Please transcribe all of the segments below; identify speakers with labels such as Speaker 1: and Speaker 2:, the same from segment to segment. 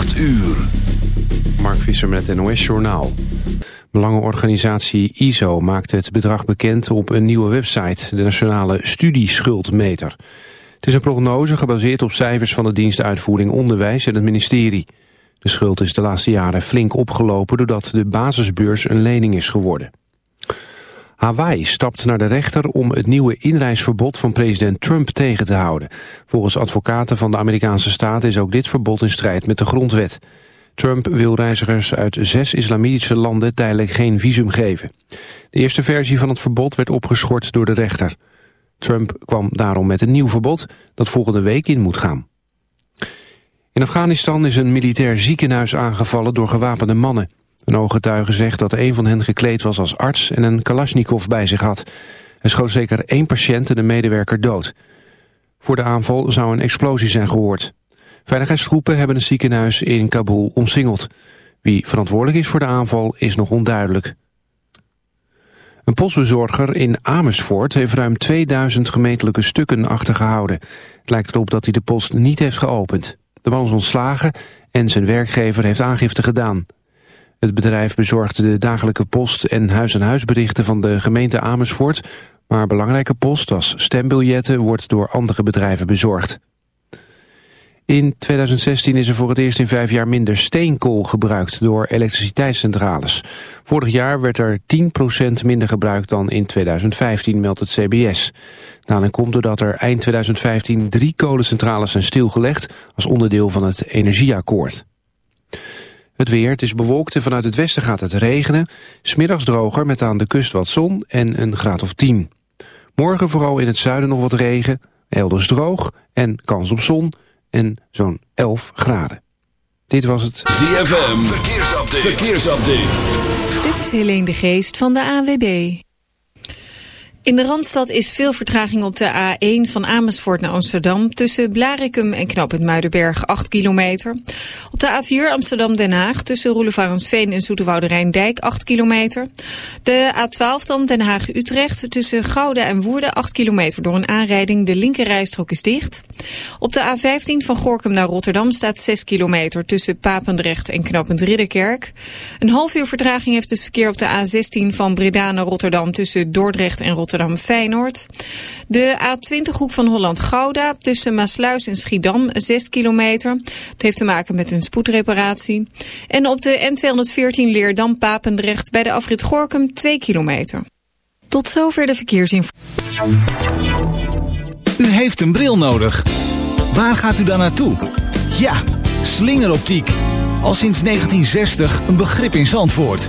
Speaker 1: 8 uur. Mark Visser met het NOS Journaal. Belangenorganisatie ISO maakt het bedrag bekend op een nieuwe website, de Nationale Studieschuldmeter. Het is een prognose gebaseerd op cijfers van de dienst Uitvoering Onderwijs en het ministerie. De schuld is de laatste jaren flink opgelopen doordat de basisbeurs een lening is geworden. Hawaii stapt naar de rechter om het nieuwe inreisverbod van president Trump tegen te houden. Volgens advocaten van de Amerikaanse staat is ook dit verbod in strijd met de grondwet. Trump wil reizigers uit zes islamitische landen tijdelijk geen visum geven. De eerste versie van het verbod werd opgeschort door de rechter. Trump kwam daarom met een nieuw verbod dat volgende week in moet gaan. In Afghanistan is een militair ziekenhuis aangevallen door gewapende mannen. Een ooggetuige zegt dat een van hen gekleed was als arts en een kalasjnikov bij zich had. Hij schoot zeker één patiënt en een medewerker dood. Voor de aanval zou een explosie zijn gehoord. Veiligheidstroepen hebben het ziekenhuis in Kabul omsingeld. Wie verantwoordelijk is voor de aanval is nog onduidelijk. Een postbezorger in Amersfoort heeft ruim 2000 gemeentelijke stukken achtergehouden. Het lijkt erop dat hij de post niet heeft geopend. De man is ontslagen en zijn werkgever heeft aangifte gedaan. Het bedrijf bezorgde de dagelijke post- en huis-aan-huisberichten van de gemeente Amersfoort, maar belangrijke post als stembiljetten wordt door andere bedrijven bezorgd. In 2016 is er voor het eerst in vijf jaar minder steenkool gebruikt door elektriciteitscentrales. Vorig jaar werd er 10% minder gebruikt dan in 2015, meldt het CBS. Daarbij komt doordat er eind 2015 drie kolencentrales zijn stilgelegd als onderdeel van het energieakkoord. Het weer, het is bewolkt en vanuit het westen gaat het regenen. Smiddags droger met aan de kust wat zon en een graad of 10. Morgen vooral in het zuiden nog wat regen, elders droog en kans op zon en zo'n 11 graden. Dit was het
Speaker 2: ZFM Verkeersupdate. Verkeersupdate.
Speaker 3: Dit is Helene de Geest van de AWB. In de Randstad is veel vertraging op de A1 van Amersfoort naar Amsterdam... tussen Blarikum en Knoopend Muidenberg 8 kilometer. Op de A4 Amsterdam-Den Haag tussen Roelevarensveen en Zoeterwoude Rijndijk 8 kilometer. De A12 dan Den Haag-Utrecht tussen Gouda en Woerden 8 kilometer... door een aanrijding, de linkerrijstrook is dicht. Op de A15 van Gorkum naar Rotterdam staat 6 kilometer... tussen Papendrecht en Knoopend Ridderkerk. Een half uur vertraging heeft het verkeer op de A16 van Breda naar Rotterdam... tussen Dordrecht en Rotterdam Rotterdam-Feyenoord. De A20-hoek van Holland-Gouda tussen Maasluis en Schiedam 6 kilometer. Het heeft te maken met een spoedreparatie. En op de N214 Leerdam-Papendrecht bij de afrit Gorkum 2 kilometer. Tot zover de verkeersinformatie.
Speaker 4: U heeft een bril nodig. Waar gaat u dan naartoe? Ja, slingeroptiek. Al sinds 1960 een begrip in Zandvoort.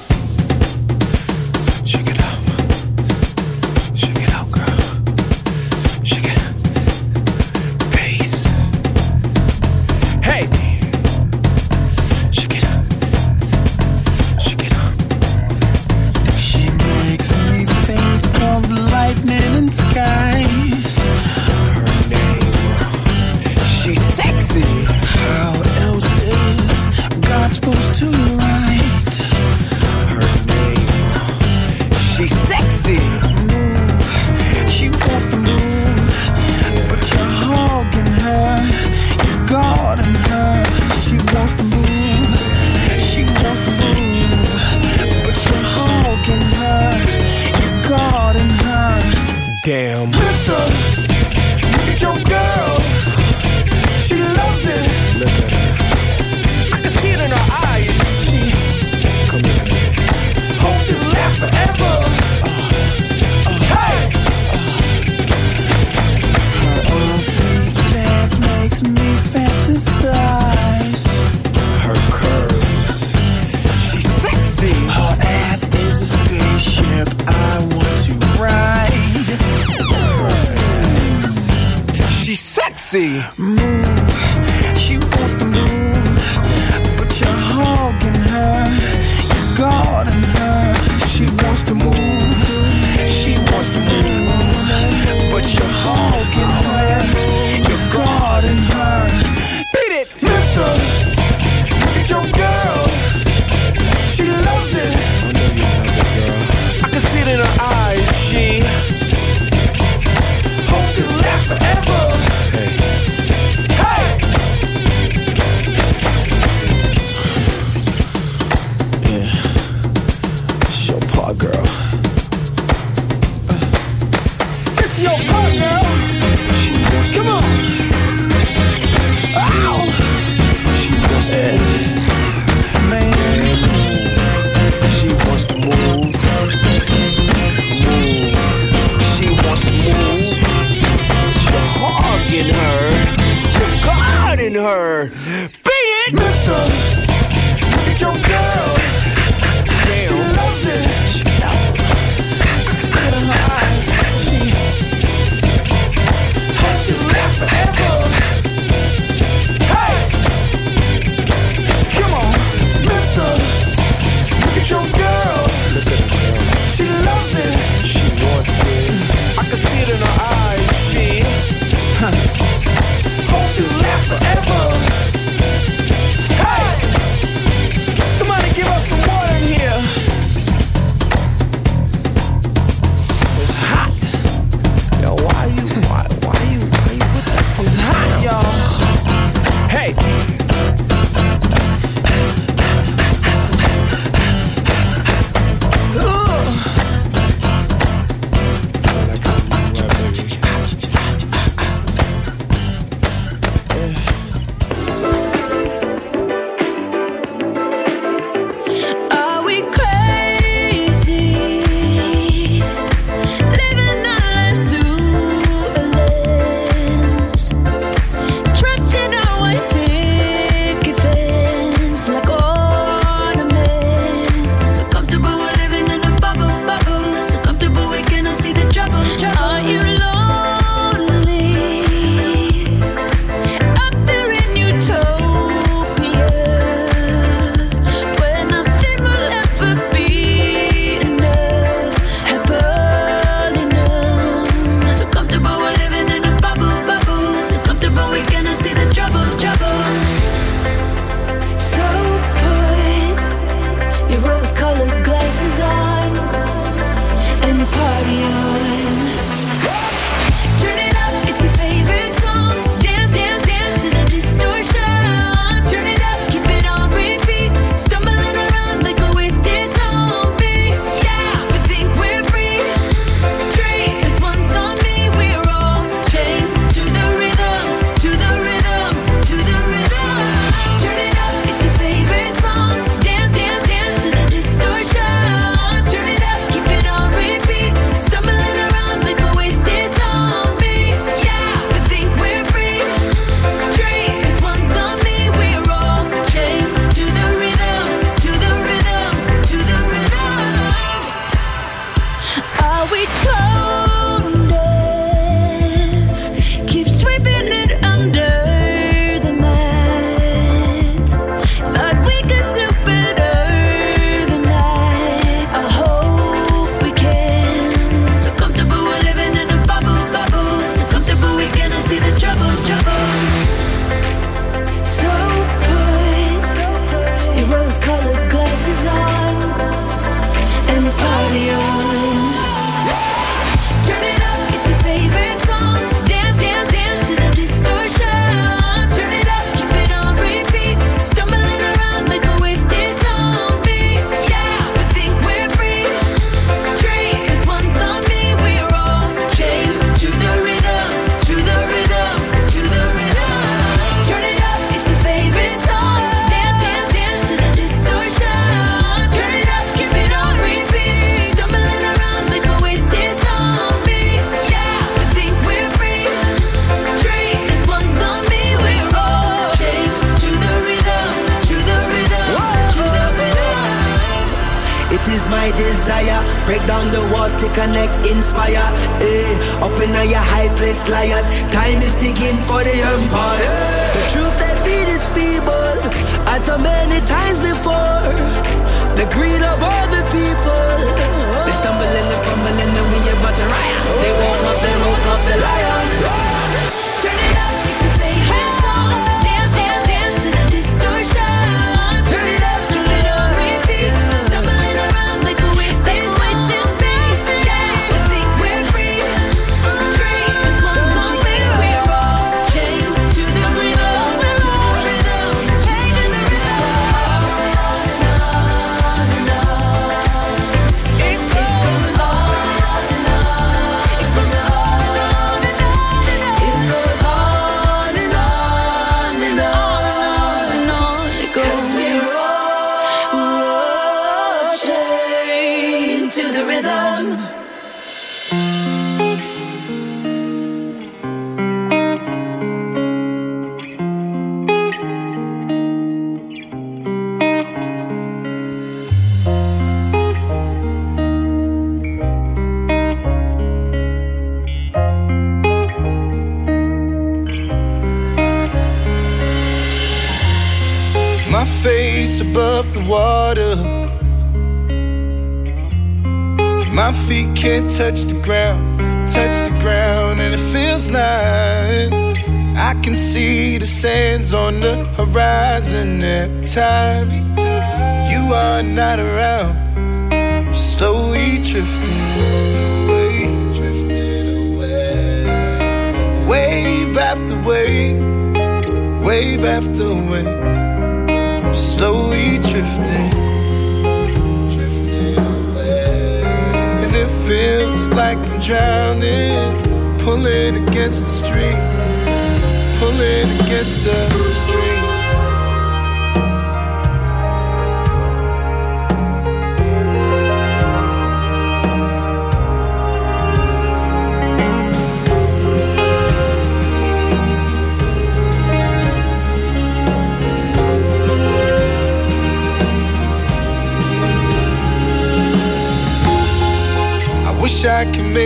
Speaker 5: touch the ground.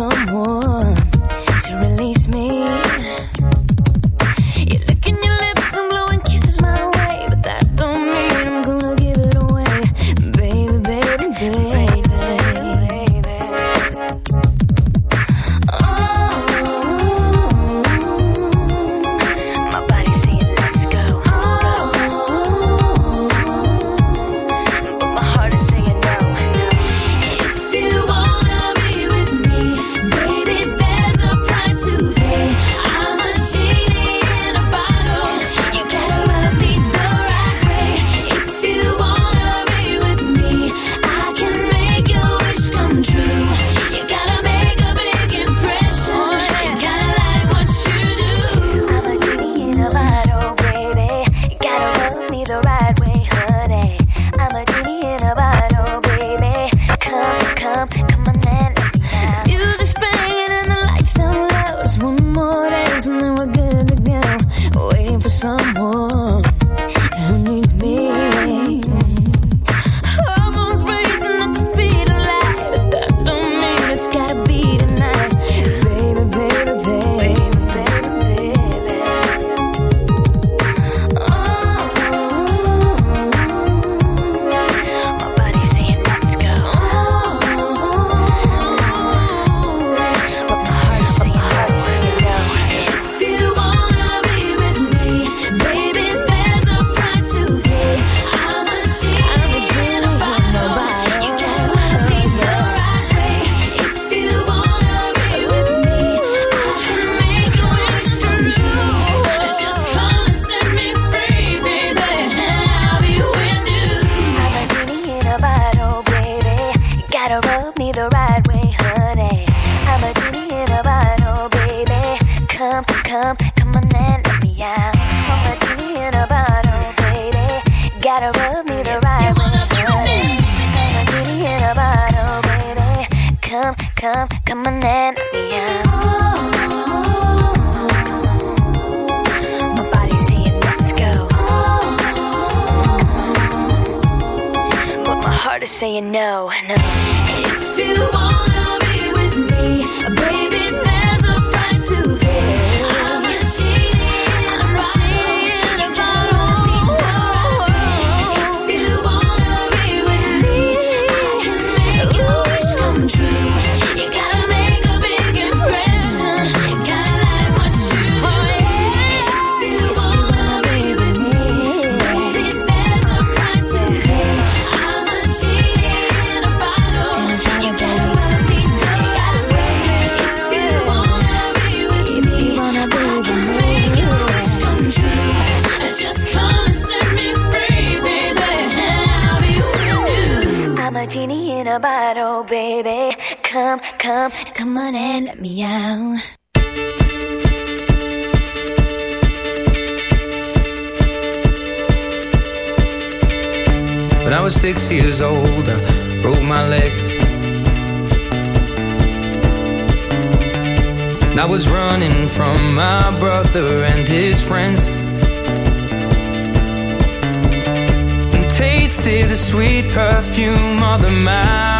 Speaker 6: someone. Come, come, come on and let me out. I'm a genie in a bottle, baby. Gotta rub me the right way, honey. I'm a genie in a bottle, baby. Come, come, come on and let me out. My body's saying let's go. But my heart is saying no, no. Baby. Come, come, come on and let me out.
Speaker 7: When I was six years old, I broke my leg. And I was running from my brother and his friends. And tasted the sweet perfume of the mountain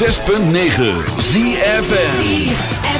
Speaker 2: 106.9
Speaker 7: ZFN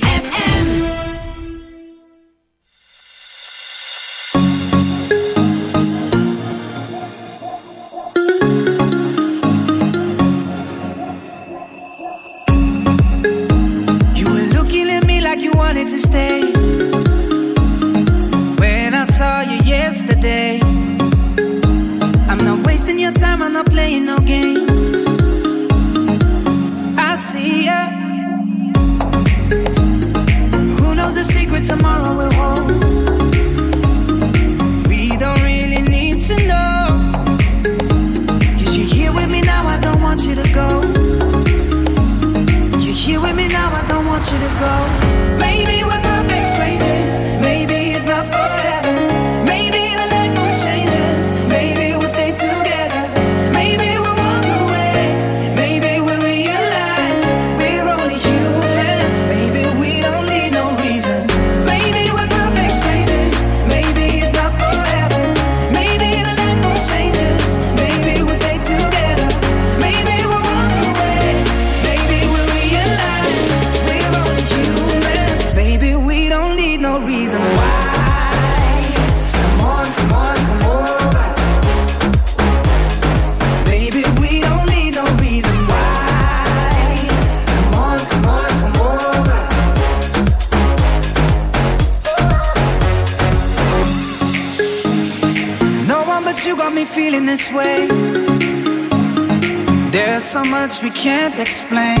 Speaker 7: we can't explain.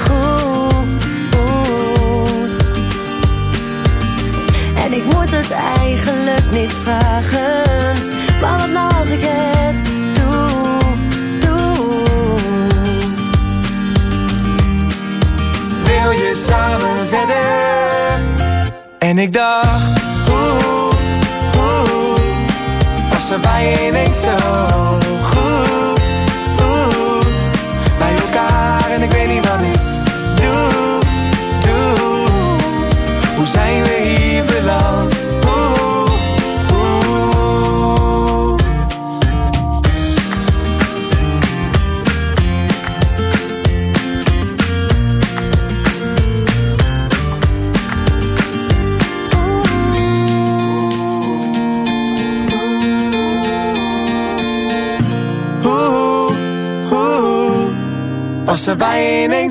Speaker 8: het eigenlijk niet vragen. Maar wat nou als ik het doe, doe.
Speaker 9: Wil je samen verder? En ik dacht, oeh, oeh, was er bij je zo